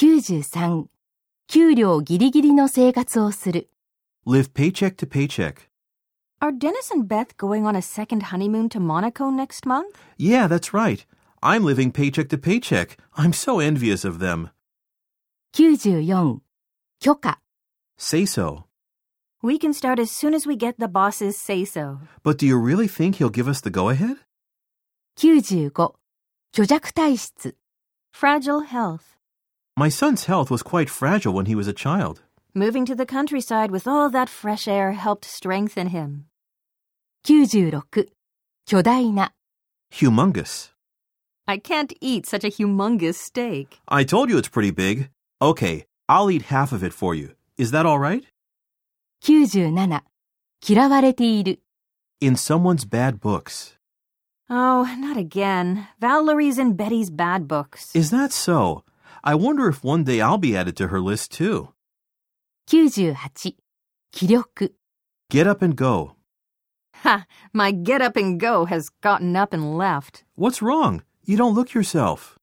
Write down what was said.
93、給料ギリギリの生活をする。 Live paycheck to paycheck. Are Dennis and Beth going on a second honeymoon to Monaco next month? Yeah, that's right. I'm living paycheck to paycheck. I'm so envious of them. 94、許可。 Say so. We can start as soon as we get the boss's say so. But do you really think he'll give us the go ahead? 95、虚弱体質。 Fragile health. My son's health was quite fragile when he was a child. Moving to the countryside with all that fresh air helped strengthen him. 96、巨大な。 Humongous. I can't eat such a humongous steak. I told you it's pretty big. Okay, I'll eat half of it for you. Is that all right? 97、嫌われている。 In someone's bad books. Oh, not again. Valerie's in Betty's bad books. Is that so? I wonder if one day I'll be added to her list too. 98、気力。Get up and go. Ha! My get up and go has gotten up and left. What's wrong? You don't look yourself.